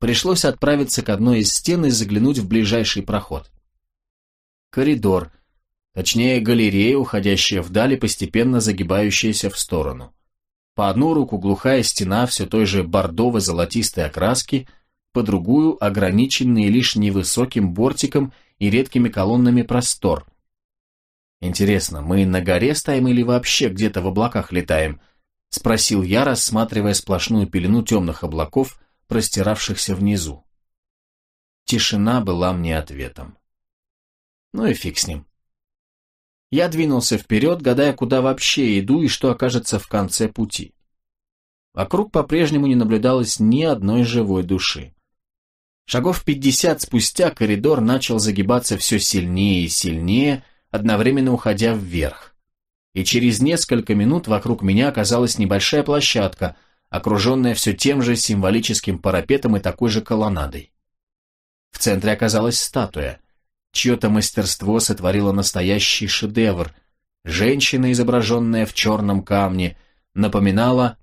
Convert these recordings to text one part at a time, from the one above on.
Пришлось отправиться к одной из стен и заглянуть в ближайший проход. Коридор, точнее галерея, уходящая вдали, постепенно загибающаяся в сторону. По одну руку глухая стена все той же бордово-золотистой окраски, по другую ограниченный лишь невысоким бортиком и редкими колоннами простор. Интересно, мы на горе стоим или вообще где-то в облаках летаем? Спросил я, рассматривая сплошную пелену темных облаков, простиравшихся внизу. Тишина была мне ответом. Ну и фиг с ним. Я двинулся вперед, гадая, куда вообще иду и что окажется в конце пути. Вокруг по-прежнему не наблюдалось ни одной живой души. Шагов пятьдесят спустя коридор начал загибаться все сильнее и сильнее, одновременно уходя вверх. И через несколько минут вокруг меня оказалась небольшая площадка, окруженная все тем же символическим парапетом и такой же колоннадой. В центре оказалась статуя – Чье-то мастерство сотворило настоящий шедевр. Женщина, изображенная в черном камне, напоминала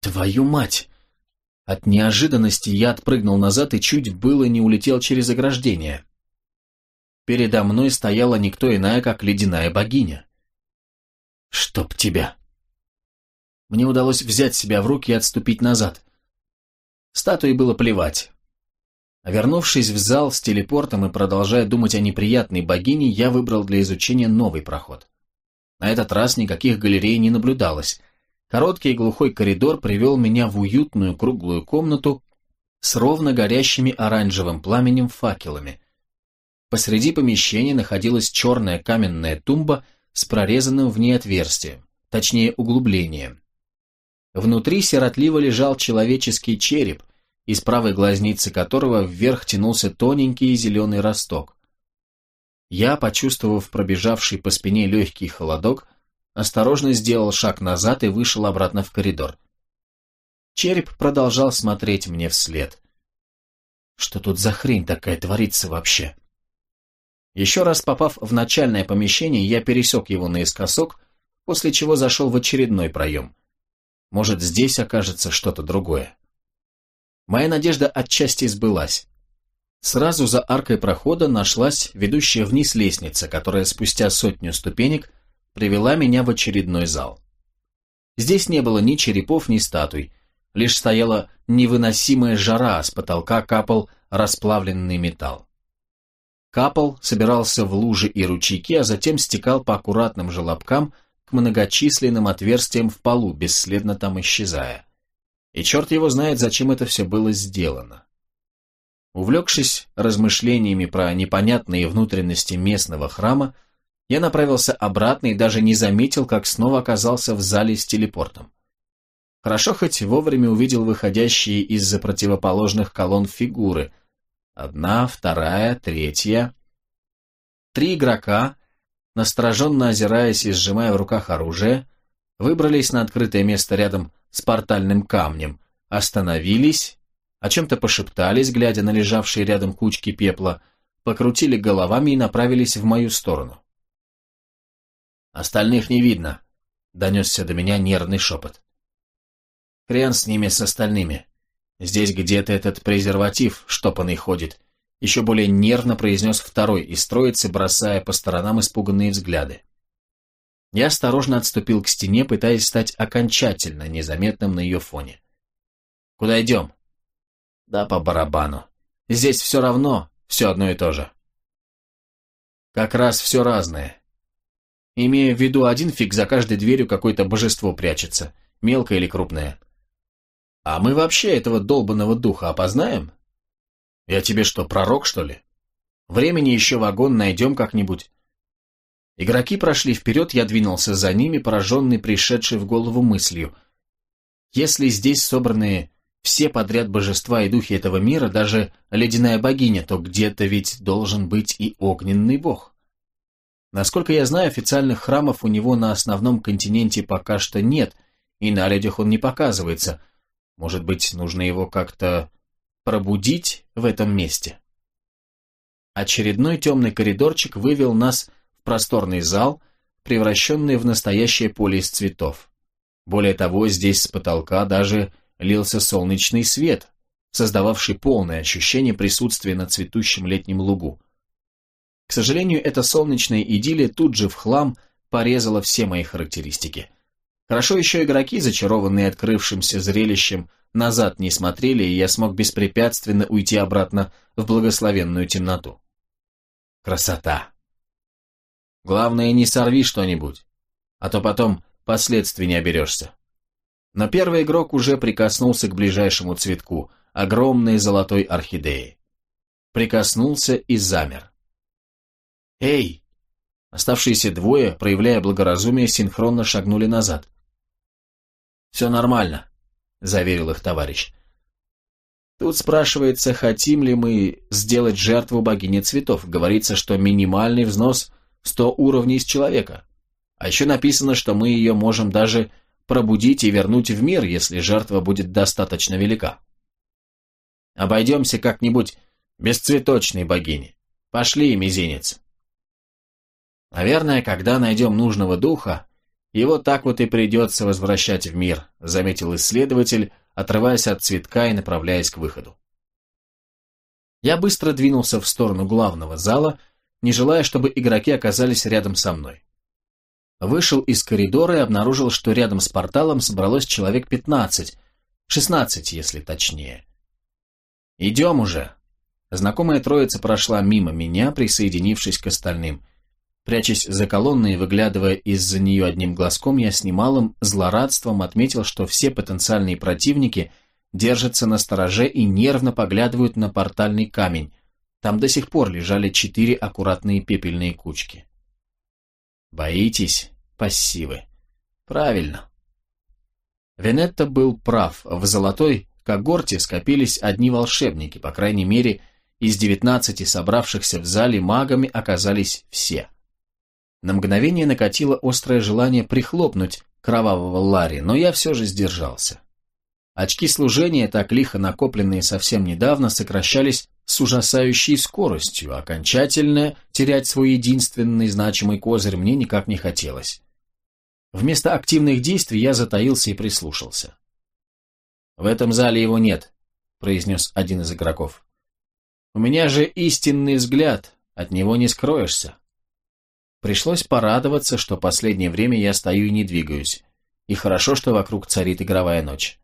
«Твою мать!» От неожиданности я отпрыгнул назад и чуть было не улетел через ограждение. Передо мной стояла никто иная, как ледяная богиня. «Чтоб тебя!» Мне удалось взять себя в руки и отступить назад. Статуе было плевать. А вернувшись в зал с телепортом и продолжая думать о неприятной богине, я выбрал для изучения новый проход. На этот раз никаких галерей не наблюдалось. Короткий и глухой коридор привел меня в уютную круглую комнату с ровно горящими оранжевым пламенем факелами. Посреди помещения находилась черная каменная тумба с прорезанным в ней отверстием, точнее углублением. Внутри сиротливо лежал человеческий череп, из правой глазницы которого вверх тянулся тоненький зеленый росток. Я, почувствовав пробежавший по спине легкий холодок, осторожно сделал шаг назад и вышел обратно в коридор. Череп продолжал смотреть мне вслед. Что тут за хрень такая творится вообще? Еще раз попав в начальное помещение, я пересек его наискосок, после чего зашел в очередной проем. Может, здесь окажется что-то другое. Моя надежда отчасти сбылась. Сразу за аркой прохода нашлась ведущая вниз лестница, которая спустя сотню ступенек привела меня в очередной зал. Здесь не было ни черепов, ни статуй, лишь стояла невыносимая жара, с потолка капал расплавленный металл. Капал собирался в лужи и ручейки, а затем стекал по аккуратным желобкам к многочисленным отверстиям в полу, бесследно там исчезая. И черт его знает, зачем это все было сделано. Увлекшись размышлениями про непонятные внутренности местного храма, я направился обратно и даже не заметил, как снова оказался в зале с телепортом. Хорошо хоть вовремя увидел выходящие из-за противоположных колонн фигуры. Одна, вторая, третья. Три игрока, настороженно озираясь и сжимая в руках оружие, выбрались на открытое место рядом с портальным камнем, остановились, о чем-то пошептались, глядя на лежавшие рядом кучки пепла, покрутили головами и направились в мою сторону. «Остальных не видно», — донесся до меня нервный шепот. «Хрен с ними, с остальными. Здесь где-то этот презерватив штопанный ходит», — еще более нервно произнес второй из троицы, бросая по сторонам испуганные взгляды. Я осторожно отступил к стене, пытаясь стать окончательно незаметным на ее фоне. «Куда идем?» «Да по барабану. Здесь все равно, все одно и то же». «Как раз все разное. Имея в виду один фиг, за каждой дверью какое-то божество прячется, мелкое или крупное. А мы вообще этого долбанного духа опознаем? Я тебе что, пророк, что ли? Времени еще вагон найдем как-нибудь». Игроки прошли вперед, я двинулся за ними, пораженный пришедшей в голову мыслью. Если здесь собраны все подряд божества и духи этого мира, даже ледяная богиня, то где-то ведь должен быть и огненный бог. Насколько я знаю, официальных храмов у него на основном континенте пока что нет, и на людях он не показывается. Может быть, нужно его как-то пробудить в этом месте? Очередной темный коридорчик вывел нас просторный зал, превращенный в настоящее поле из цветов. Более того, здесь с потолка даже лился солнечный свет, создававший полное ощущение присутствия на цветущем летнем лугу. К сожалению, эта солнечная идиллия тут же в хлам порезала все мои характеристики. Хорошо еще игроки, зачарованные открывшимся зрелищем, назад не смотрели, и я смог беспрепятственно уйти обратно в благословенную темноту. Красота! Главное, не сорви что-нибудь, а то потом последствий не оберешься. Но первый игрок уже прикоснулся к ближайшему цветку, огромной золотой орхидеи. Прикоснулся и замер. «Эй!» Оставшиеся двое, проявляя благоразумие, синхронно шагнули назад. «Все нормально», — заверил их товарищ. Тут спрашивается, хотим ли мы сделать жертву богине цветов. Говорится, что минимальный взнос — 100 уровней с человека. А еще написано, что мы ее можем даже пробудить и вернуть в мир, если жертва будет достаточно велика. Обойдемся как-нибудь без цветочной богини. Пошли, мизинец. Наверное, когда найдем нужного духа, его так вот и придется возвращать в мир, заметил исследователь, отрываясь от цветка и направляясь к выходу. Я быстро двинулся в сторону главного зала, не желая, чтобы игроки оказались рядом со мной. Вышел из коридора и обнаружил, что рядом с порталом собралось человек 15, 16, если точнее. «Идем уже!» Знакомая троица прошла мимо меня, присоединившись к остальным. Прячась за колонной и выглядывая из-за нее одним глазком, я с немалым злорадством отметил, что все потенциальные противники держатся на стороже и нервно поглядывают на портальный камень. Там до сих пор лежали четыре аккуратные пепельные кучки. Боитесь, пассивы. Правильно. Венетта был прав. В золотой когорте скопились одни волшебники, по крайней мере, из девятнадцати собравшихся в зале магами оказались все. На мгновение накатило острое желание прихлопнуть кровавого Ларри, но я все же сдержался. Очки служения, так лихо накопленные совсем недавно, сокращались с ужасающей скоростью. Окончательно терять свой единственный значимый козырь мне никак не хотелось. Вместо активных действий я затаился и прислушался. «В этом зале его нет», — произнес один из игроков. «У меня же истинный взгляд, от него не скроешься». Пришлось порадоваться, что последнее время я стою и не двигаюсь, и хорошо, что вокруг царит игровая ночь.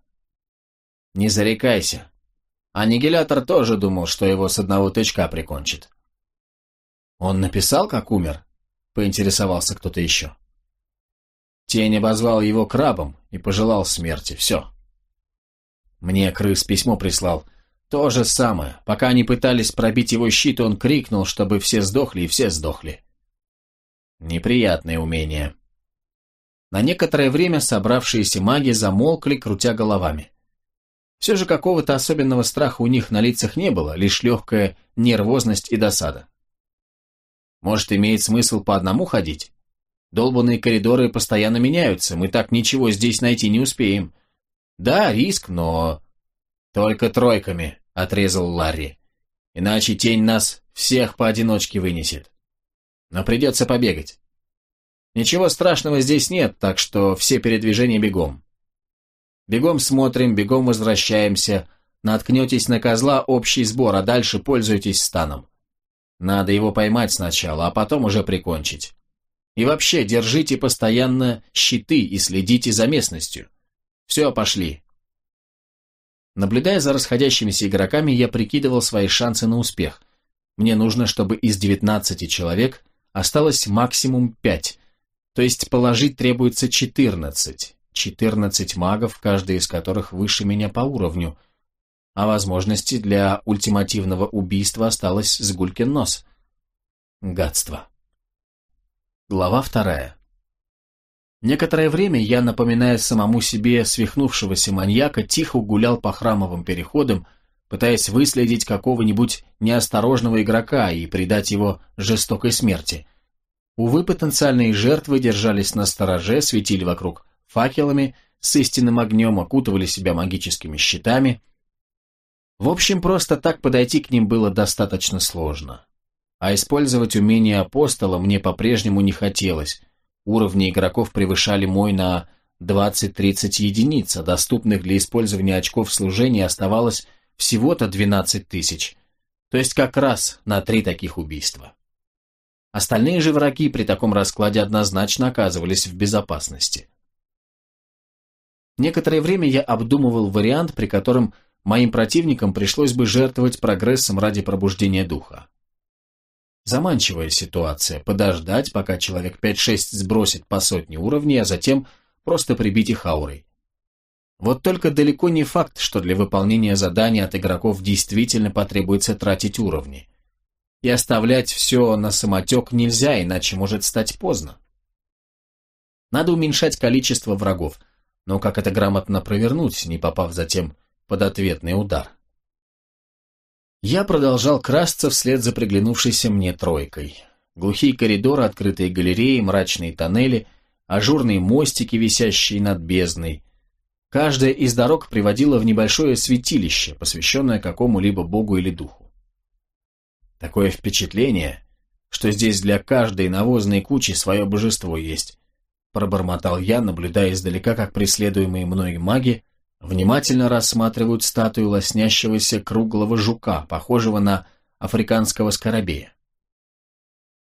Не зарекайся. Аннигилятор тоже думал, что его с одного тычка прикончит. Он написал, как умер? Поинтересовался кто-то еще. Тень обозвал его крабом и пожелал смерти. Все. Мне крыс письмо прислал. То же самое. Пока они пытались пробить его щит, он крикнул, чтобы все сдохли, и все сдохли. Неприятное умение. На некоторое время собравшиеся маги замолкли, крутя головами. Все же какого-то особенного страха у них на лицах не было, лишь легкая нервозность и досада. Может, имеет смысл по одному ходить? Долбанные коридоры постоянно меняются, мы так ничего здесь найти не успеем. Да, риск, но... Только тройками, отрезал Ларри. Иначе тень нас всех поодиночке вынесет. Но придется побегать. Ничего страшного здесь нет, так что все передвижения бегом. Бегом смотрим, бегом возвращаемся. Наткнетесь на козла – общий сбор, а дальше пользуйтесь станом. Надо его поймать сначала, а потом уже прикончить. И вообще, держите постоянно щиты и следите за местностью. Все, пошли. Наблюдая за расходящимися игроками, я прикидывал свои шансы на успех. Мне нужно, чтобы из 19 человек осталось максимум 5, то есть положить требуется 14. 14 магов, каждый из которых выше меня по уровню, а возможности для ультимативного убийства осталось с гулькин нос. Гадство. Глава вторая. Некоторое время я, напоминая самому себе свихнувшегося маньяка, тихо гулял по храмовым переходам, пытаясь выследить какого-нибудь неосторожного игрока и предать его жестокой смерти. Увы, потенциальные жертвы держались на стороже, светили вокруг факелами с истинным огнем, окутывали себя магическими щитами. В общем, просто так подойти к ним было достаточно сложно. А использовать умение апостола мне по-прежнему не хотелось. Уровни игроков превышали мой на 20-30 единиц, а доступных для использования очков служения оставалось всего-то 12 тысяч, то есть как раз на три таких убийства. Остальные же враги при таком раскладе однозначно оказывались в безопасности. Некоторое время я обдумывал вариант, при котором моим противникам пришлось бы жертвовать прогрессом ради пробуждения духа. Заманчивая ситуация – подождать, пока человек 5-6 сбросит по сотне уровней, а затем просто прибить их аурой. Вот только далеко не факт, что для выполнения задания от игроков действительно потребуется тратить уровни. И оставлять все на самотек нельзя, иначе может стать поздно. Надо уменьшать количество врагов, но как это грамотно провернуть, не попав затем под ответный удар? Я продолжал красться вслед за приглянувшейся мне тройкой. Глухие коридоры, открытые галереи, мрачные тоннели, ажурные мостики, висящие над бездной. Каждая из дорог приводила в небольшое святилище, посвященное какому-либо богу или духу. Такое впечатление, что здесь для каждой навозной кучи свое божество есть, пробормотал я, наблюдая издалека, как преследуемые мной маги внимательно рассматривают статую лоснящегося круглого жука, похожего на африканского скоробея.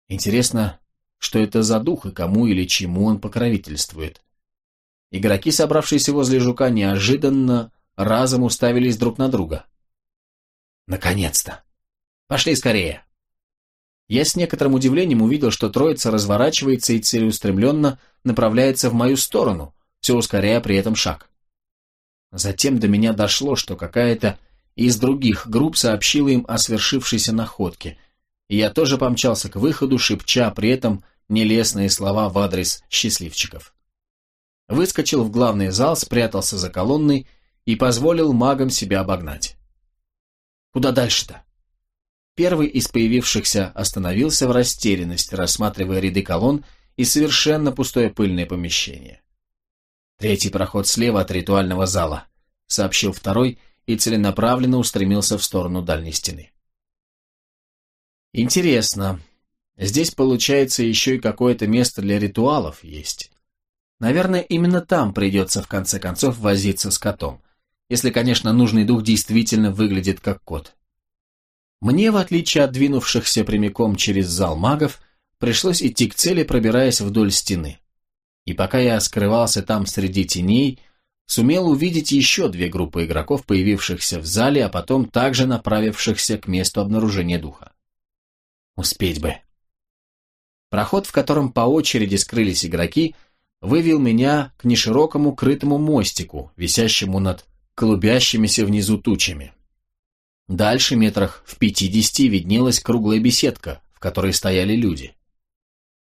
Интересно, что это за дух и кому или чему он покровительствует. Игроки, собравшиеся возле жука, неожиданно разом уставились друг на друга. «Наконец-то! Пошли скорее!» Я с некоторым удивлением увидел, что троица разворачивается и целеустремленно направляется в мою сторону, все ускоряя при этом шаг. Затем до меня дошло, что какая-то из других групп сообщила им о свершившейся находке, и я тоже помчался к выходу, шепча при этом нелестные слова в адрес счастливчиков. Выскочил в главный зал, спрятался за колонной и позволил магам себя обогнать. Куда дальше-то? Первый из появившихся остановился в растерянности, рассматривая ряды колонн и совершенно пустое пыльное помещение. «Третий проход слева от ритуального зала», — сообщил второй и целенаправленно устремился в сторону дальней стены. «Интересно, здесь, получается, еще и какое-то место для ритуалов есть. Наверное, именно там придется в конце концов возиться с котом, если, конечно, нужный дух действительно выглядит как кот». Мне, в отличие от двинувшихся прямиком через зал магов, пришлось идти к цели, пробираясь вдоль стены. И пока я скрывался там среди теней, сумел увидеть еще две группы игроков, появившихся в зале, а потом также направившихся к месту обнаружения духа. Успеть бы. Проход, в котором по очереди скрылись игроки, вывел меня к неширокому крытому мостику, висящему над клубящимися внизу тучами. Дальше, метрах в пятидесяти, виднелась круглая беседка, в которой стояли люди.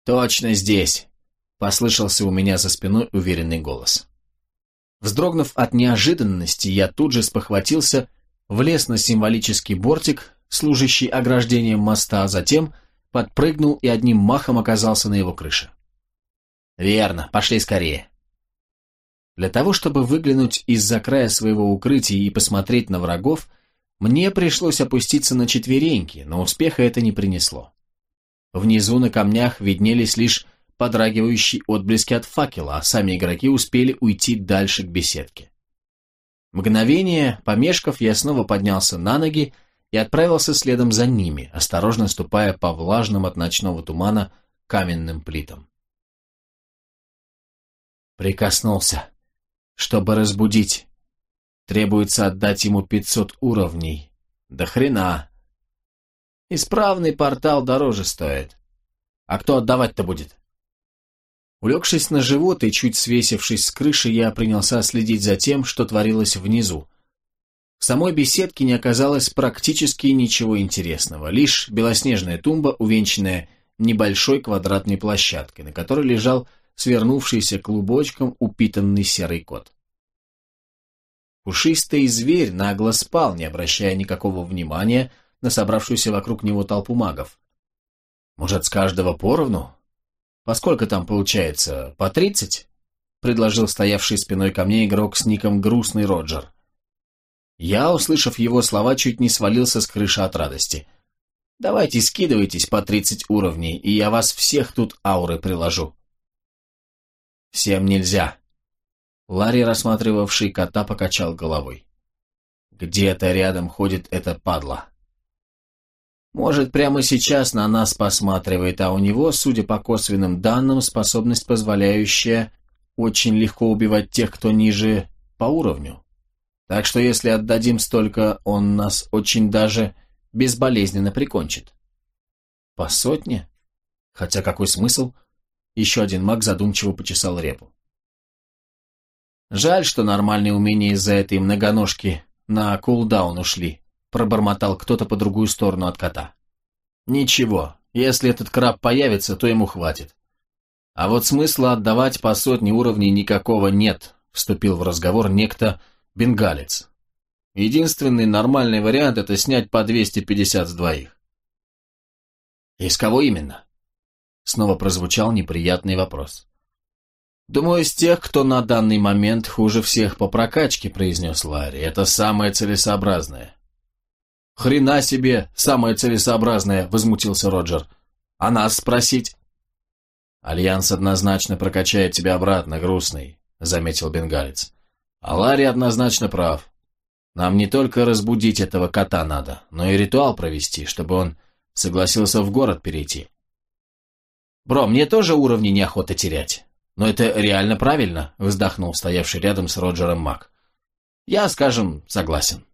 «Точно здесь!» — послышался у меня за спиной уверенный голос. Вздрогнув от неожиданности, я тут же спохватился, влез на символический бортик, служащий ограждением моста, а затем подпрыгнул и одним махом оказался на его крыше. «Верно, пошли скорее!» Для того, чтобы выглянуть из-за края своего укрытия и посмотреть на врагов, мне пришлось опуститься на четвереньки, но успеха это не принесло. Внизу на камнях виднелись лишь подрагивающие отблески от факела, а сами игроки успели уйти дальше к беседке. Мгновение, помешков, я снова поднялся на ноги и отправился следом за ними, осторожно ступая по влажным от ночного тумана каменным плитам. Прикоснулся, чтобы разбудить Требуется отдать ему 500 уровней. Да хрена. Исправный портал дороже стоит. А кто отдавать-то будет? Улегшись на живот и чуть свесившись с крыши, я принялся следить за тем, что творилось внизу. В самой беседке не оказалось практически ничего интересного, лишь белоснежная тумба, увенчанная небольшой квадратной площадкой, на которой лежал свернувшийся клубочком упитанный серый кот. Пушистый зверь нагло спал, не обращая никакого внимания на собравшуюся вокруг него толпу магов. «Может, с каждого поровну? Поскольку там получается? По тридцать?» — предложил стоявший спиной ко мне игрок с ником «Грустный Роджер». Я, услышав его слова, чуть не свалился с крыши от радости. «Давайте скидывайтесь по тридцать уровней, и я вас всех тут ауры приложу». «Всем нельзя», Ларри, рассматривавший кота, покачал головой. Где-то рядом ходит эта падла. Может, прямо сейчас на нас посматривает, а у него, судя по косвенным данным, способность, позволяющая очень легко убивать тех, кто ниже по уровню. Так что если отдадим столько, он нас очень даже безболезненно прикончит. По сотне? Хотя какой смысл? Еще один маг задумчиво почесал репу. Жаль, что нормальные умения из-за этой многоножки на кулдаун ушли, пробормотал кто-то по другую сторону от кота. Ничего, если этот краб появится, то ему хватит. А вот смысла отдавать по сотне уровней никакого нет, вступил в разговор некто бенгалец. Единственный нормальный вариант это снять по 250 с двоих. Из кого именно? Снова прозвучал неприятный вопрос. «Думаю, из тех, кто на данный момент хуже всех по прокачке», — произнес Ларри. «Это самое целесообразное». «Хрена себе, самое целесообразное», — возмутился Роджер. «А нас спросить?» «Альянс однозначно прокачает тебя обратно, грустный», — заметил бенгалец. «А Ларри однозначно прав. Нам не только разбудить этого кота надо, но и ритуал провести, чтобы он согласился в город перейти». «Бро, мне тоже уровни неохота терять». «Но это реально правильно», — вздохнул стоявший рядом с Роджером Мак. «Я, скажем, согласен».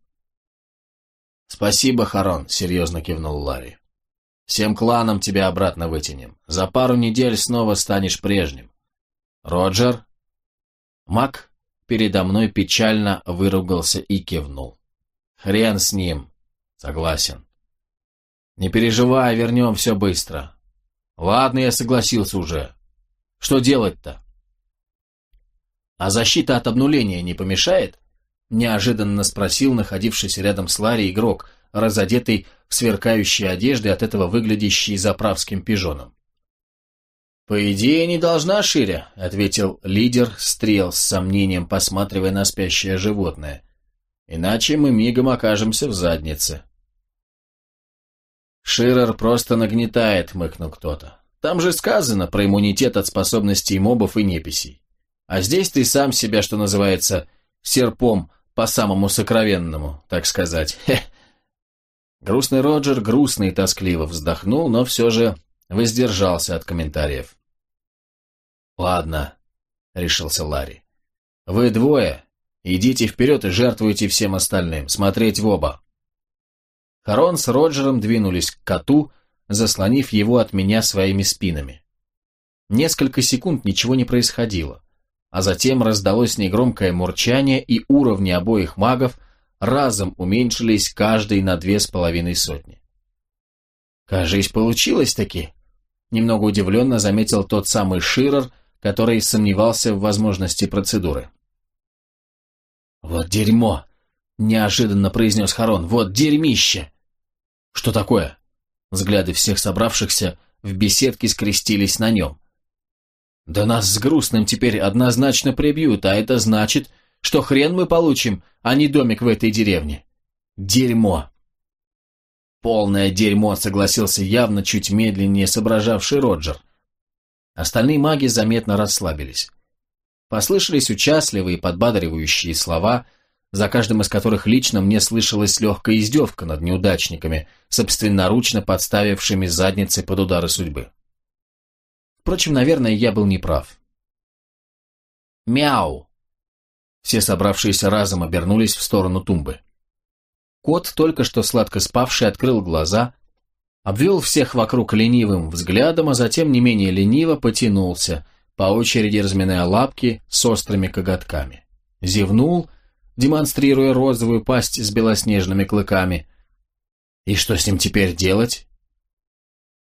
«Спасибо, Харон», — серьезно кивнул Ларри. «Всем кланам тебя обратно вытянем. За пару недель снова станешь прежним». «Роджер?» Мак передо мной печально выругался и кивнул. «Хрен с ним. Согласен». «Не переживай, вернем все быстро». «Ладно, я согласился уже. Что делать-то? А защита от обнуления не помешает? Неожиданно спросил находившийся рядом с Ларри игрок, разодетый в сверкающие одежды, от этого выглядящий заправским пижоном. «По идее, не должна шире», — ответил лидер стрел с сомнением, посматривая на спящее животное. «Иначе мы мигом окажемся в заднице». «Ширер просто нагнетает», — мыкнул кто-то. Там же сказано про иммунитет от способностей мобов и неписей. А здесь ты сам себя, что называется, серпом по самому сокровенному, так сказать. Хе. Грустный Роджер грустно и тоскливо вздохнул, но все же воздержался от комментариев. «Ладно», — решился Ларри. «Вы двое. Идите вперед и жертвуйте всем остальным. Смотреть в оба». Харон с Роджером двинулись к коту, заслонив его от меня своими спинами. Несколько секунд ничего не происходило, а затем раздалось негромкое мурчание, и уровни обоих магов разом уменьшились каждый на две с половиной сотни. «Кажись, получилось-таки», — немного удивленно заметил тот самый Ширер, который сомневался в возможности процедуры. «Вот дерьмо!» — неожиданно произнес Харон. «Вот дерьмище!» «Что такое?» Взгляды всех собравшихся в беседке скрестились на нем. «Да нас с грустным теперь однозначно прибьют, а это значит, что хрен мы получим, а не домик в этой деревне. Дерьмо!» «Полное дерьмо», — согласился явно чуть медленнее соображавший Роджер. Остальные маги заметно расслабились. Послышались участливые подбадривающие слова — за каждым из которых лично мне слышалась легкая издевка над неудачниками, собственноручно подставившими задницы под удары судьбы. Впрочем, наверное, я был неправ. «Мяу!» Все собравшиеся разом обернулись в сторону тумбы. Кот, только что сладко спавший, открыл глаза, обвел всех вокруг ленивым взглядом, а затем не менее лениво потянулся, по очереди разминая лапки с острыми коготками. Зевнул демонстрируя розовую пасть с белоснежными клыками. И что с ним теперь делать?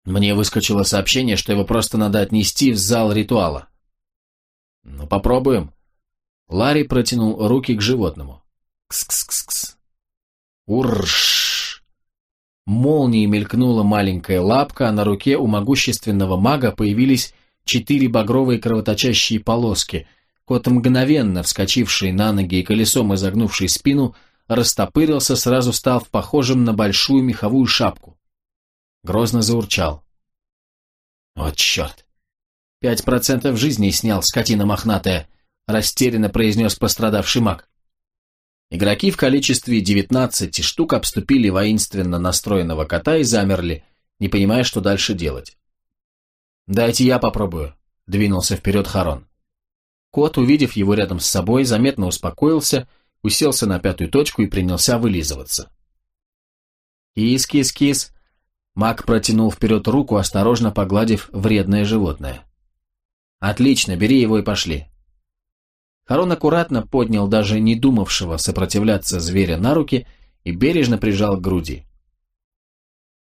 Мне выскочило сообщение, что его просто надо отнести в зал ритуала. Ну, попробуем. Ларри протянул руки к животному. Кс-кс-кс-кс. Урш! Молнией мелькнула маленькая лапка, а на руке у могущественного мага появились четыре багровые кровоточащие полоски — Кот, мгновенно вскочивший на ноги и колесом изогнувший спину, растопырился, сразу став похожим на большую меховую шапку. Грозно заурчал. «Вот черт! Пять процентов жизни снял, скотина мохнатая!» растерянно произнес пострадавший маг. Игроки в количестве 19 штук обступили воинственно настроенного кота и замерли, не понимая, что дальше делать. «Дайте я попробую», — двинулся вперед Харон. Кот, увидев его рядом с собой, заметно успокоился, уселся на пятую точку и принялся вылизываться. «Кис, кис, кис!» Мак протянул вперед руку, осторожно погладив вредное животное. «Отлично, бери его и пошли». Харон аккуратно поднял даже не думавшего сопротивляться зверя на руки и бережно прижал к груди.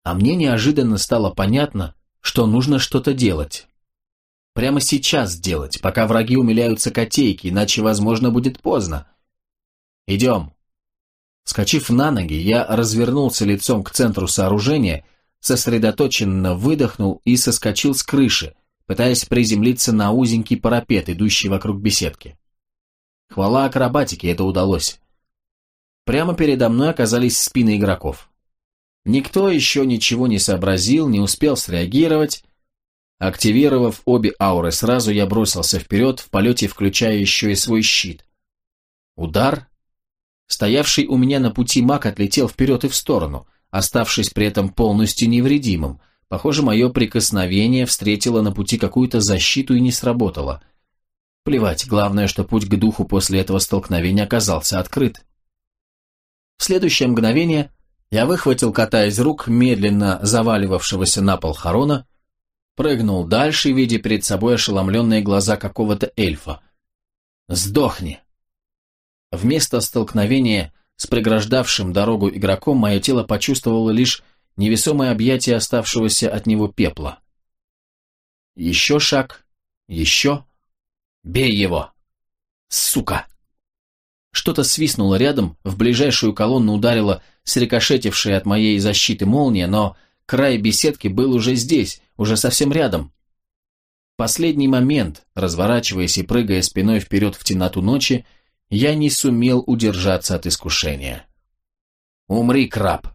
А мне неожиданно стало понятно, что нужно что-то делать. Прямо сейчас делать, пока враги умиляются котейки, иначе, возможно, будет поздно. «Идем». Скочив на ноги, я развернулся лицом к центру сооружения, сосредоточенно выдохнул и соскочил с крыши, пытаясь приземлиться на узенький парапет, идущий вокруг беседки. Хвала акробатике, это удалось. Прямо передо мной оказались спины игроков. Никто еще ничего не сообразил, не успел среагировать. Активировав обе ауры, сразу я бросился вперед, в полете включая еще и свой щит. Удар. Стоявший у меня на пути маг отлетел вперед и в сторону, оставшись при этом полностью невредимым. Похоже, мое прикосновение встретило на пути какую-то защиту и не сработало — Плевать, главное, что путь к духу после этого столкновения оказался открыт. В следующее мгновение я выхватил кота из рук медленно заваливавшегося на пол Харона, прыгнул дальше, видя перед собой ошеломленные глаза какого-то эльфа. «Сдохни!» Вместо столкновения с преграждавшим дорогу игроком мое тело почувствовало лишь невесомое объятие оставшегося от него пепла. Еще шаг, еще, «Бей его!» «Сука!» Что-то свистнуло рядом, в ближайшую колонну ударила срикошетившая от моей защиты молния, но край беседки был уже здесь, уже совсем рядом. Последний момент, разворачиваясь и прыгая спиной вперед в темноту ночи, я не сумел удержаться от искушения. «Умри, краб!»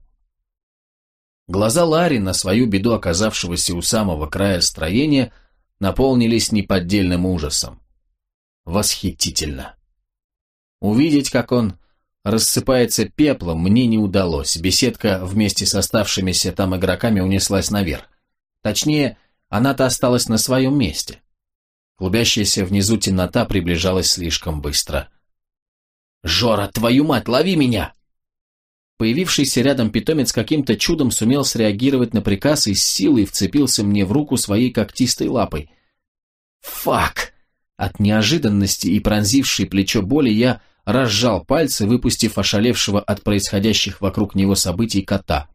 Глаза Ларри, на свою беду оказавшегося у самого края строения, наполнились неподдельным ужасом восхитительно. Увидеть, как он рассыпается пеплом, мне не удалось. Беседка вместе с оставшимися там игроками унеслась наверх. Точнее, она-то осталась на своем месте. Клубящаяся внизу темнота приближалась слишком быстро. «Жора, твою мать, лови меня!» Появившийся рядом питомец каким-то чудом сумел среагировать на приказ и с силой вцепился мне в руку своей когтистой лапой. «Фак!» От неожиданности и пронзившей плечо боли я разжал пальцы, выпустив ошалевшего от происходящих вокруг него событий кота.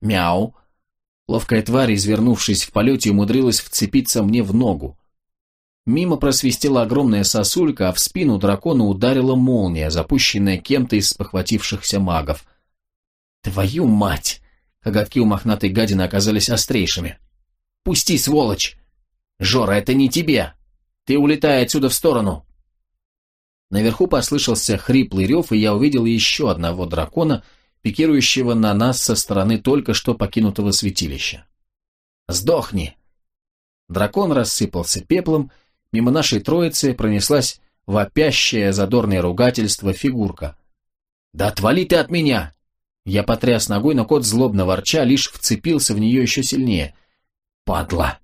Мяу. Ловкая тварь, извернувшись в полете, умудрилась вцепиться мне в ногу. Мимо просвистела огромная сосулька, а в спину дракона ударила молния, запущенная кем-то из похватившихся магов. «Твою мать!» Коготки у мохнатой гадины оказались острейшими. «Пусти, сволочь!» «Жора, это не тебе!» Ты улетай отсюда в сторону!» Наверху послышался хриплый рев, и я увидел еще одного дракона, пикирующего на нас со стороны только что покинутого святилища. «Сдохни!» Дракон рассыпался пеплом, мимо нашей троицы пронеслась вопящее задорное ругательство фигурка. «Да отвали ты от меня!» Я потряс ногой, но кот злобно ворча лишь вцепился в нее еще сильнее. «Падла!»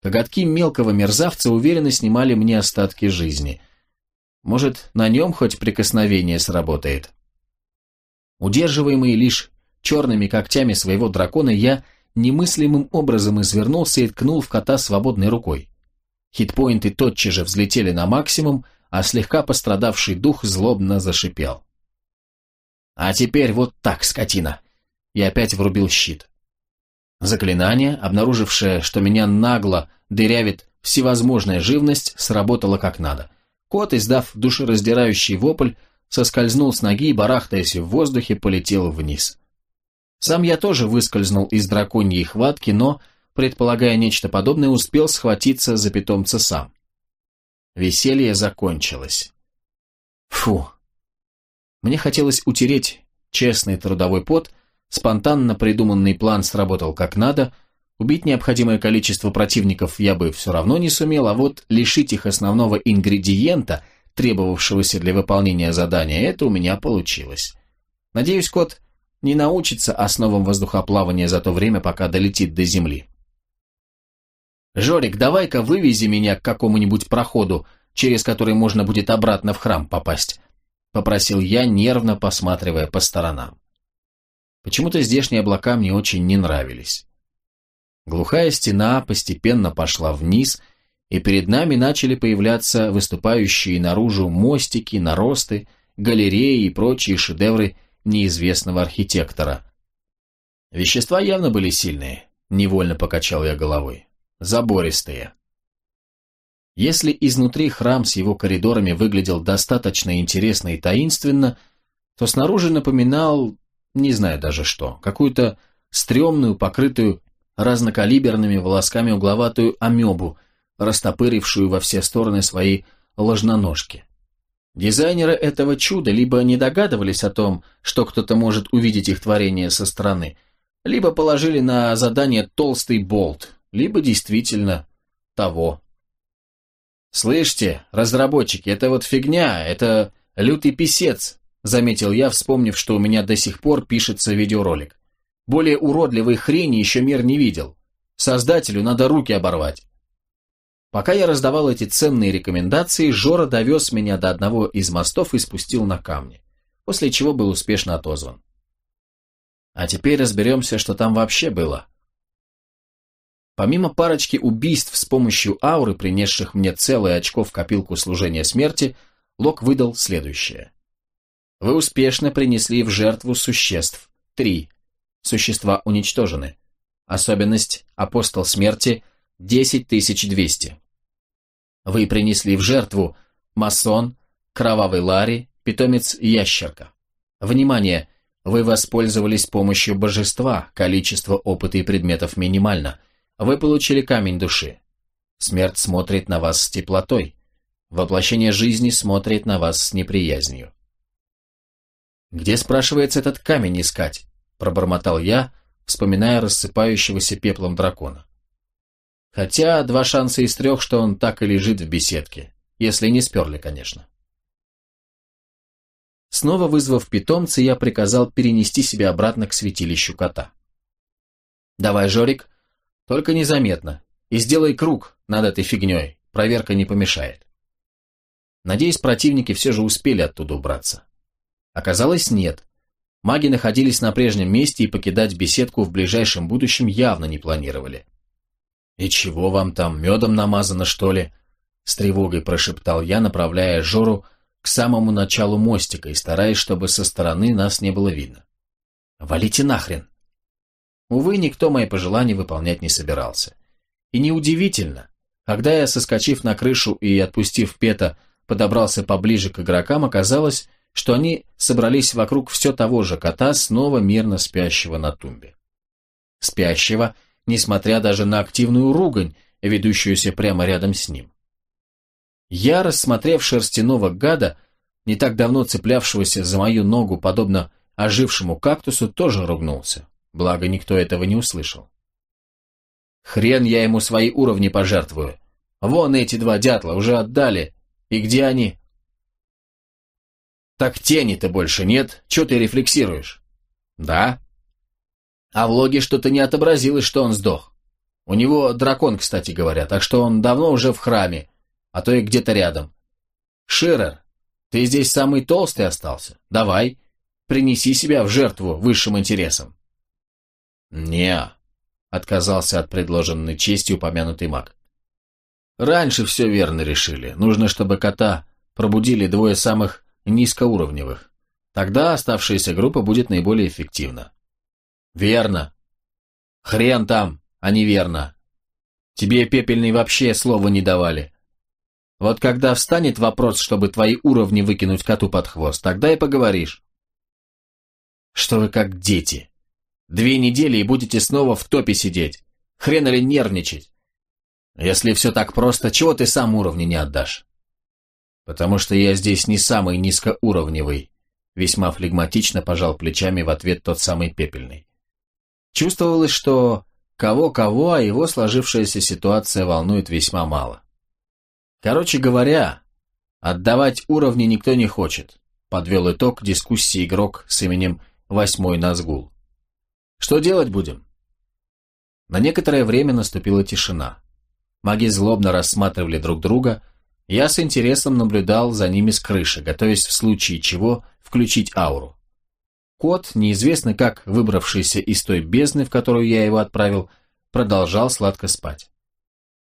Коготки мелкого мерзавца уверенно снимали мне остатки жизни. Может, на нем хоть прикосновение сработает. Удерживаемый лишь черными когтями своего дракона, я немыслимым образом извернулся и ткнул в кота свободной рукой. Хитпоинты тотчас же взлетели на максимум, а слегка пострадавший дух злобно зашипел. «А теперь вот так, скотина!» Я опять врубил щит. Заклинание, обнаружившее, что меня нагло дырявит всевозможная живность, сработало как надо. Кот, издав душераздирающий вопль, соскользнул с ноги и, барахтаясь в воздухе, полетел вниз. Сам я тоже выскользнул из драконьей хватки, но, предполагая нечто подобное, успел схватиться за питомца сам. Веселье закончилось. Фу. Мне хотелось утереть честный трудовой пот, Спонтанно придуманный план сработал как надо, убить необходимое количество противников я бы все равно не сумел, а вот лишить их основного ингредиента, требовавшегося для выполнения задания, это у меня получилось. Надеюсь, кот не научится основам воздухоплавания за то время, пока долетит до земли. «Жорик, давай-ка вывези меня к какому-нибудь проходу, через который можно будет обратно в храм попасть», — попросил я, нервно посматривая по сторонам. Почему-то здешние облака мне очень не нравились. Глухая стена постепенно пошла вниз, и перед нами начали появляться выступающие наружу мостики, наросты, галереи и прочие шедевры неизвестного архитектора. Вещества явно были сильные, невольно покачал я головой. Забористые. Если изнутри храм с его коридорами выглядел достаточно интересно и таинственно, то снаружи напоминал, не знаю даже что, какую-то стрёмную, покрытую разнокалиберными волосками угловатую амебу, растопырившую во все стороны свои ложноножки. Дизайнеры этого чуда либо не догадывались о том, что кто-то может увидеть их творение со стороны, либо положили на задание толстый болт, либо действительно того. «Слышите, разработчики, это вот фигня, это лютый писец», заметил я, вспомнив, что у меня до сих пор пишется видеоролик. Более уродливой хрени еще мир не видел. Создателю надо руки оборвать. Пока я раздавал эти ценные рекомендации, Жора довез меня до одного из мостов и спустил на камни, после чего был успешно отозван. А теперь разберемся, что там вообще было. Помимо парочки убийств с помощью ауры, принесших мне целое очко в копилку служения смерти, Лок выдал следующее. Вы успешно принесли в жертву существ. Три. Существа уничтожены. Особенность «Апостол смерти» 10200. Вы принесли в жертву масон, кровавый Ларри, питомец ящерка. Внимание! Вы воспользовались помощью божества, количество опыта и предметов минимально. Вы получили камень души. Смерть смотрит на вас с теплотой. Воплощение жизни смотрит на вас с неприязнью. Где, спрашивается, этот камень искать? пробормотал я, вспоминая рассыпающегося пеплом дракона. Хотя два шанса из трех, что он так и лежит в беседке, если не сперли, конечно. Снова вызвав питомца, я приказал перенести себя обратно к святилищу кота. «Давай, Жорик, только незаметно, и сделай круг над этой фигней, проверка не помешает». Надеюсь, противники все же успели оттуда убраться. Оказалось, нет. Маги находились на прежнем месте и покидать беседку в ближайшем будущем явно не планировали. «И чего вам там, медом намазано, что ли?» С тревогой прошептал я, направляя Жору к самому началу мостика и стараясь, чтобы со стороны нас не было видно. «Валите нахрен!» Увы, никто мои пожелания выполнять не собирался. И неудивительно, когда я, соскочив на крышу и отпустив Пета, подобрался поближе к игрокам, оказалось, что они собрались вокруг все того же кота, снова мирно спящего на тумбе. Спящего, несмотря даже на активную ругань, ведущуюся прямо рядом с ним. Я, рассмотрев шерстяного гада, не так давно цеплявшегося за мою ногу, подобно ожившему кактусу, тоже ругнулся, благо никто этого не услышал. Хрен я ему свои уровни пожертвую. Вон эти два дятла уже отдали. И где они? Так тени-то больше нет, что ты рефлексируешь? Да. А в логе что-то не отобразилось, что он сдох. У него дракон, кстати говоря, так что он давно уже в храме, а то и где-то рядом. Ширер, ты здесь самый толстый остался. Давай, принеси себя в жертву высшим интересам. не отказался от предложенной чести упомянутый маг. Раньше все верно решили. Нужно, чтобы кота пробудили двое самых низкоуровневых. Тогда оставшаяся группа будет наиболее эффективна. Верно. Хрен там, а не верно. Тебе пепельный вообще слова не давали. Вот когда встанет вопрос, чтобы твои уровни выкинуть коту под хвост, тогда и поговоришь. Что вы как дети. Две недели и будете снова в топе сидеть. Хрен или нервничать. Если все так просто, чего ты сам уровни не отдашь? «Потому что я здесь не самый низкоуровневый», весьма флегматично пожал плечами в ответ тот самый пепельный. Чувствовалось, что кого-кого, а его сложившаяся ситуация волнует весьма мало. Короче говоря, Отдавать уровни никто не хочет, подвел итог дискуссии игрок с именем Восьмой Назгул. Что делать будем? На некоторое время наступила тишина. Маги злобно рассматривали друг друга, я с интересом наблюдал за ними с крыши, готовясь в случае чего включить ауру. Кот, неизвестно как выбравшийся из той бездны, в которую я его отправил, продолжал сладко спать.